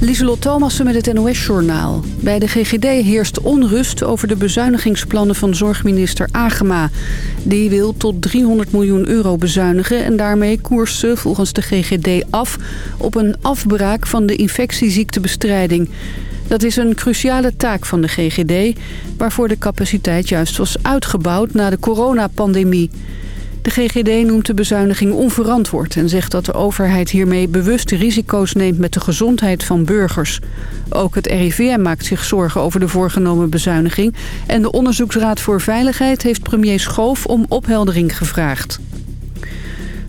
Lieselot Thomassen met het NOS-journaal. Bij de GGD heerst onrust over de bezuinigingsplannen van zorgminister Agema. Die wil tot 300 miljoen euro bezuinigen... en daarmee koerst ze volgens de GGD af op een afbraak van de infectieziektebestrijding. Dat is een cruciale taak van de GGD... waarvoor de capaciteit juist was uitgebouwd na de coronapandemie. De GGD noemt de bezuiniging onverantwoord en zegt dat de overheid hiermee bewust risico's neemt met de gezondheid van burgers. Ook het RIVM maakt zich zorgen over de voorgenomen bezuiniging en de Onderzoeksraad voor Veiligheid heeft premier Schoof om opheldering gevraagd.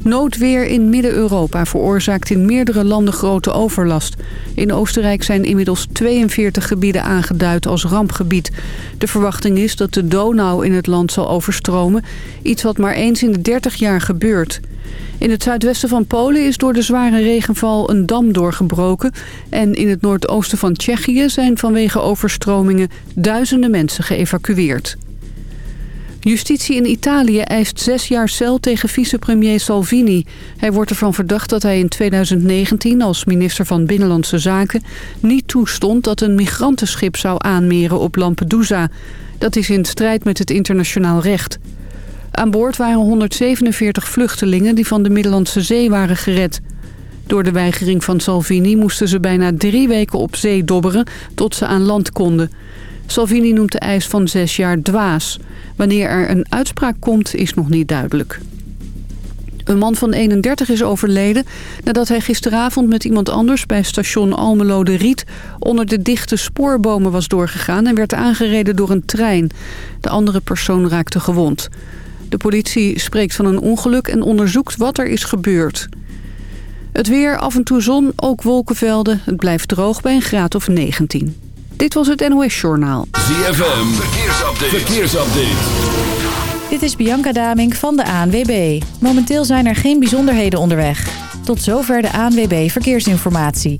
Noodweer in Midden-Europa veroorzaakt in meerdere landen grote overlast. In Oostenrijk zijn inmiddels 42 gebieden aangeduid als rampgebied. De verwachting is dat de Donau in het land zal overstromen. Iets wat maar eens in de 30 jaar gebeurt. In het zuidwesten van Polen is door de zware regenval een dam doorgebroken. En in het noordoosten van Tsjechië zijn vanwege overstromingen duizenden mensen geëvacueerd. Justitie in Italië eist zes jaar cel tegen vicepremier Salvini. Hij wordt ervan verdacht dat hij in 2019 als minister van Binnenlandse Zaken... niet toestond dat een migrantenschip zou aanmeren op Lampedusa. Dat is in strijd met het internationaal recht. Aan boord waren 147 vluchtelingen die van de Middellandse Zee waren gered. Door de weigering van Salvini moesten ze bijna drie weken op zee dobberen tot ze aan land konden... Salvini noemt de eis van zes jaar dwaas. Wanneer er een uitspraak komt, is nog niet duidelijk. Een man van 31 is overleden nadat hij gisteravond met iemand anders bij station Almelo de Riet onder de dichte spoorbomen was doorgegaan en werd aangereden door een trein. De andere persoon raakte gewond. De politie spreekt van een ongeluk en onderzoekt wat er is gebeurd. Het weer, af en toe zon, ook wolkenvelden. Het blijft droog bij een graad of 19. Dit was het NOS Journaal. ZFM, verkeersupdate. verkeersupdate. Dit is Bianca Damink van de ANWB. Momenteel zijn er geen bijzonderheden onderweg. Tot zover de ANWB Verkeersinformatie.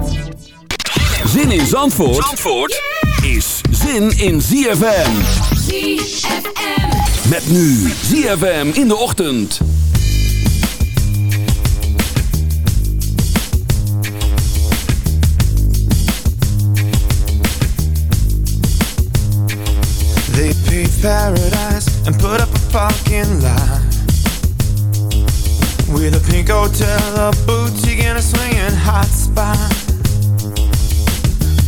Zin in Zandvoort, Zandvoort is zin in ZFM. ZFM. Met nu ZFM in de ochtend. They paved paradise and put up a parking lot With a pink hotel, a boutique and a swinging hot spot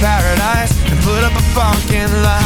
paradise and put up a parking lot.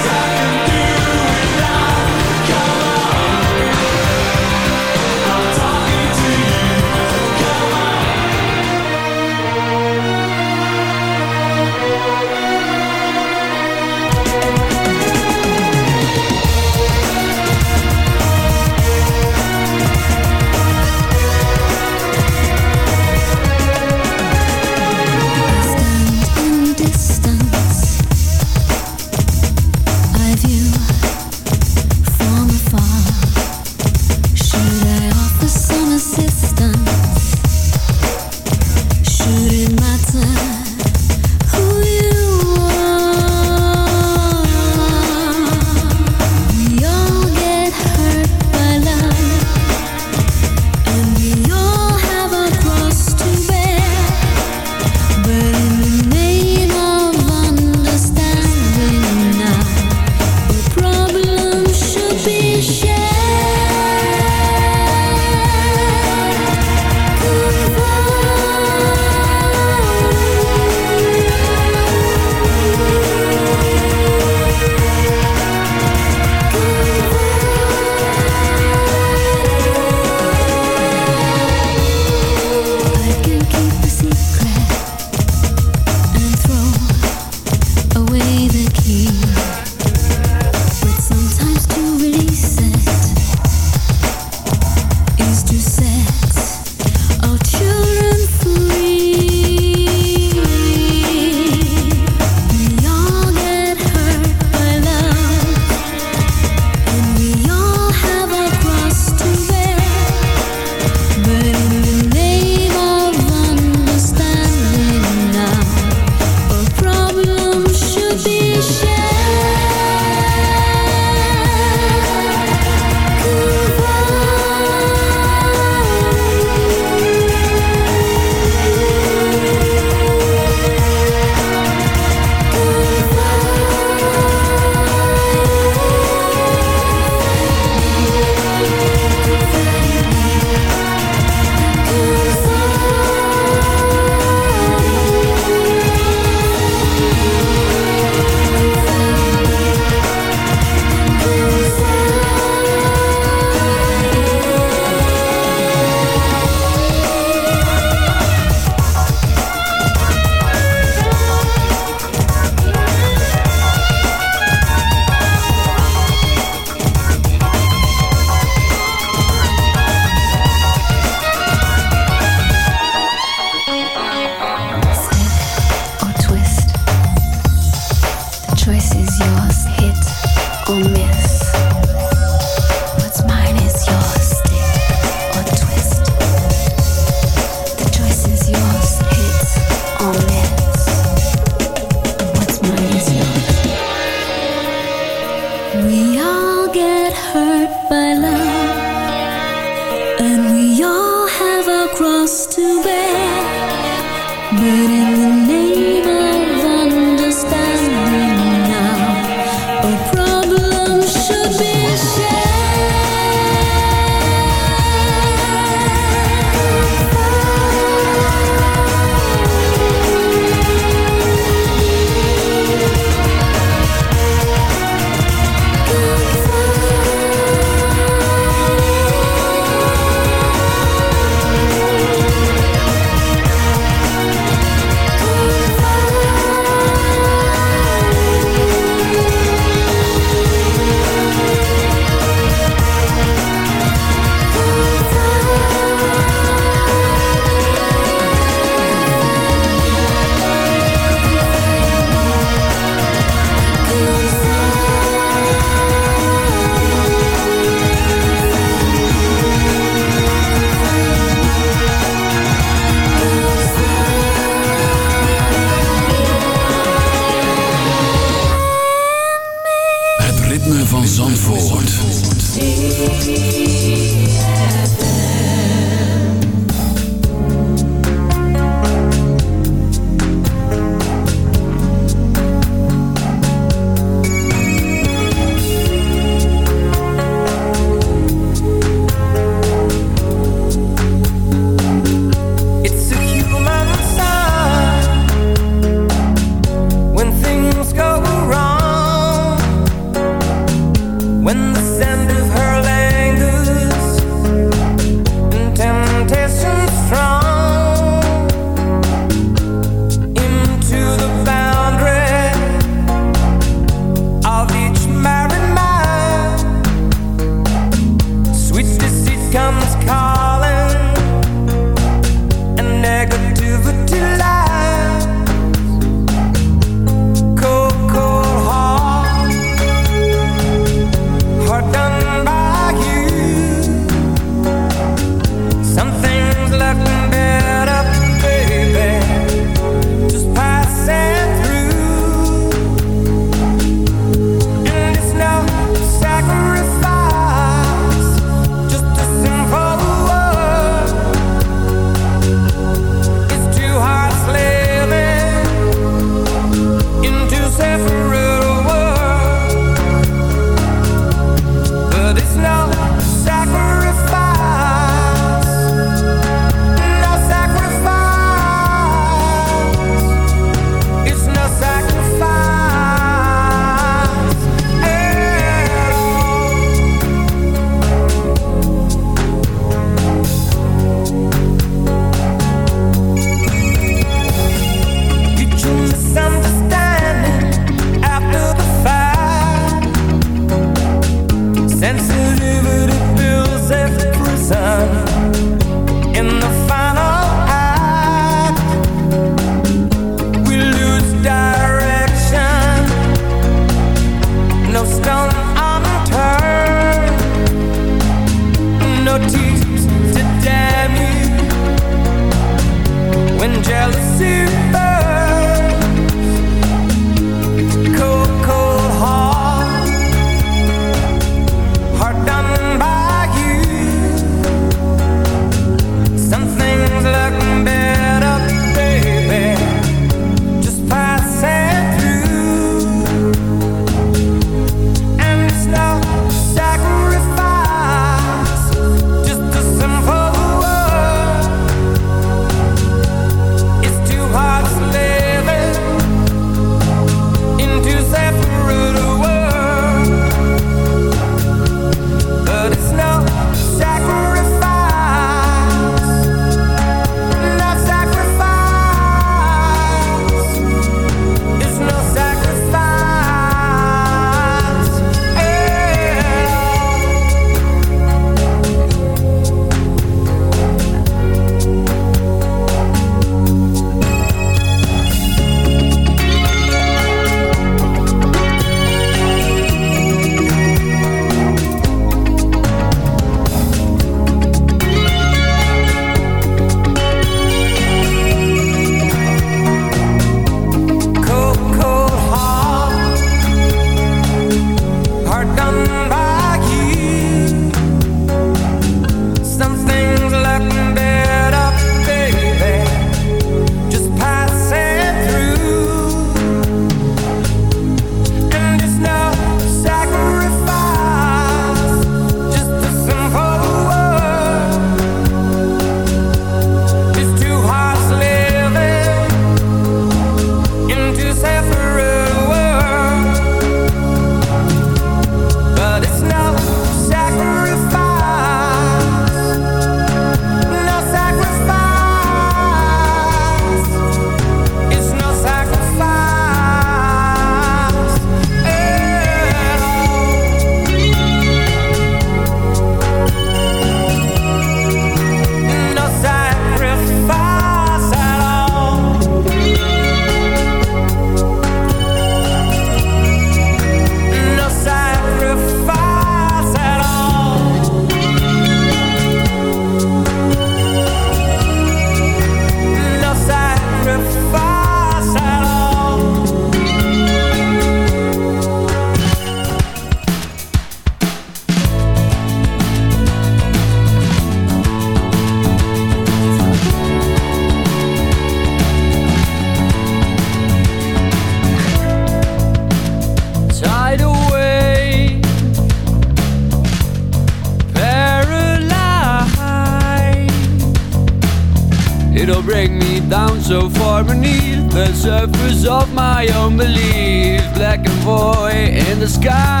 The sky,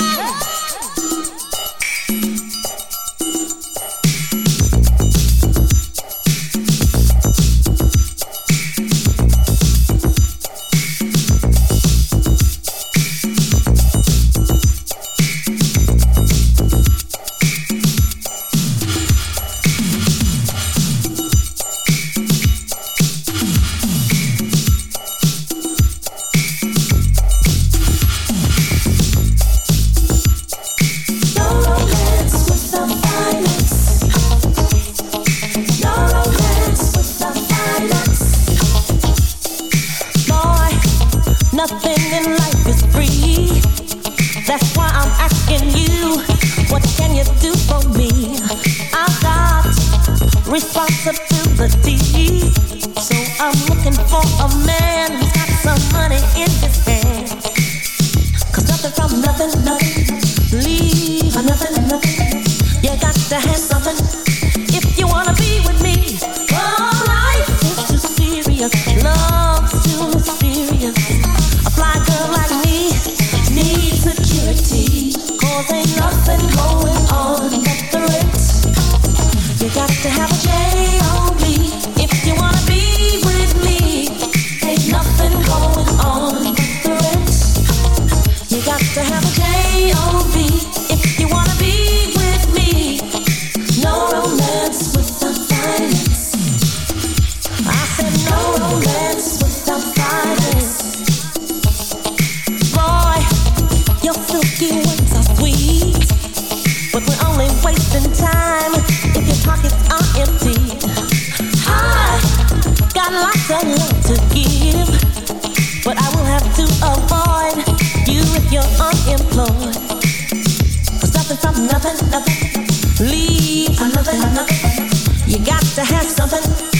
Yeah. But I will have to avoid you if you're unemployed. Cause nothing from nothing, nothing. Leave nothing, nothing. You got to have something.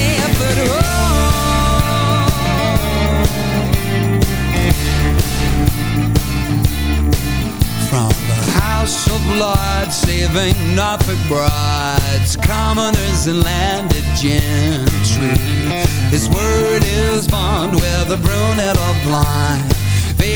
at home. From the House of Lords, saving Norfolk brides, commoners and landed gentry. His word is bond, whether brunette or blind.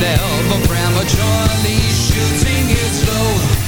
Never prematurely shooting his load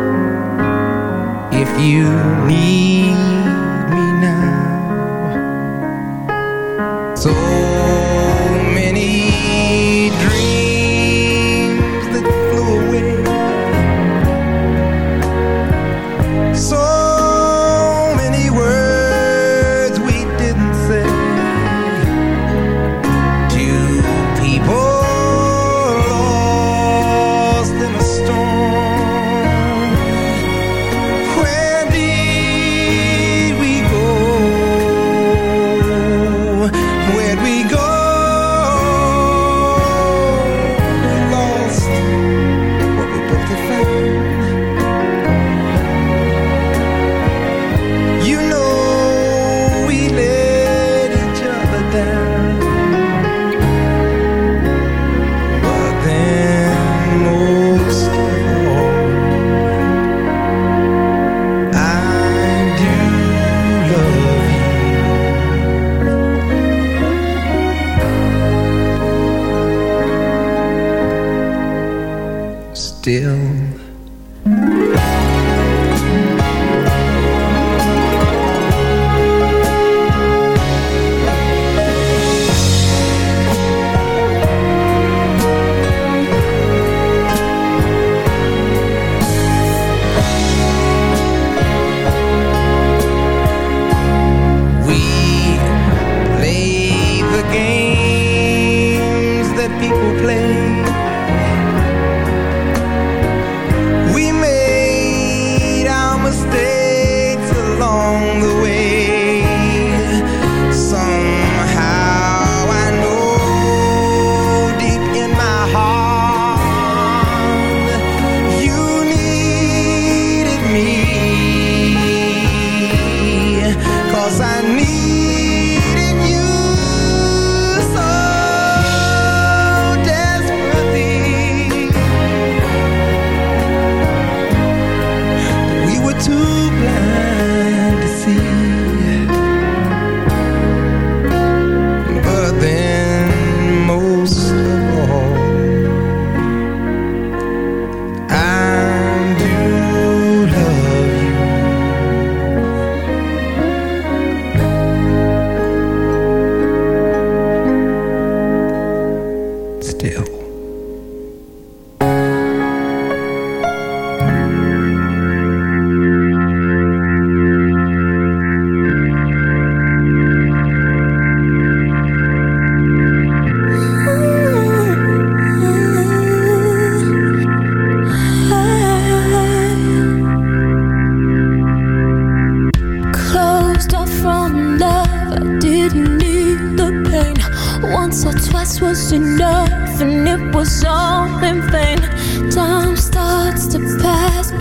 if you need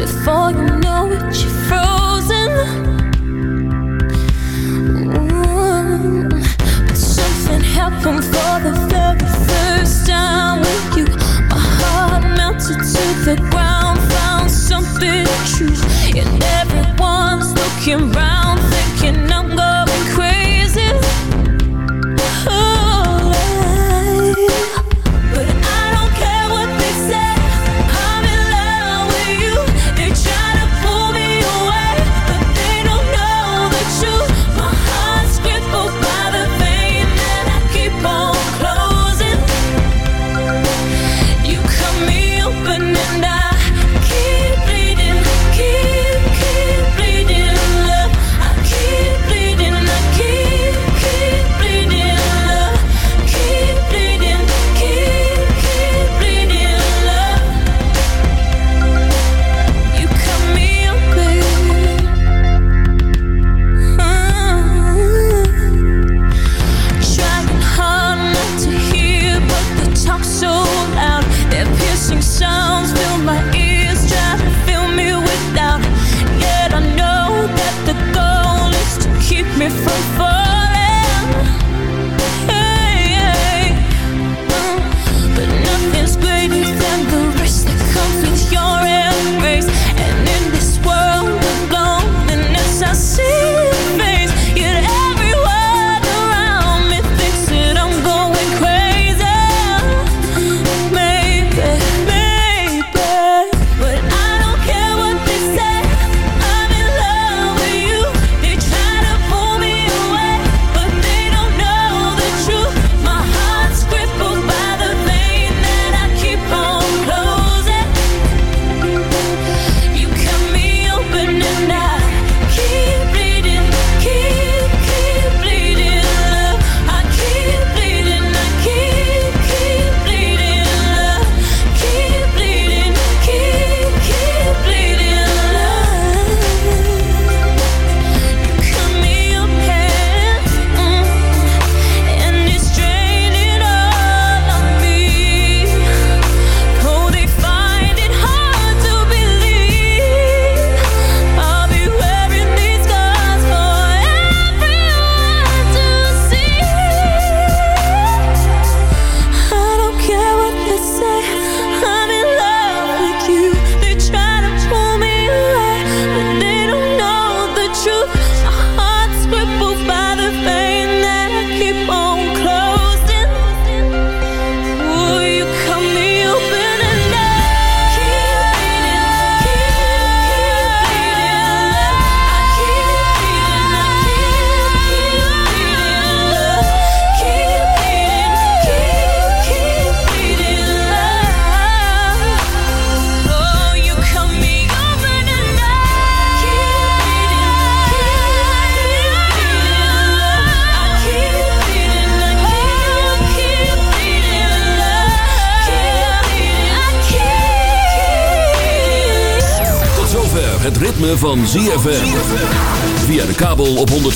before you know it, you're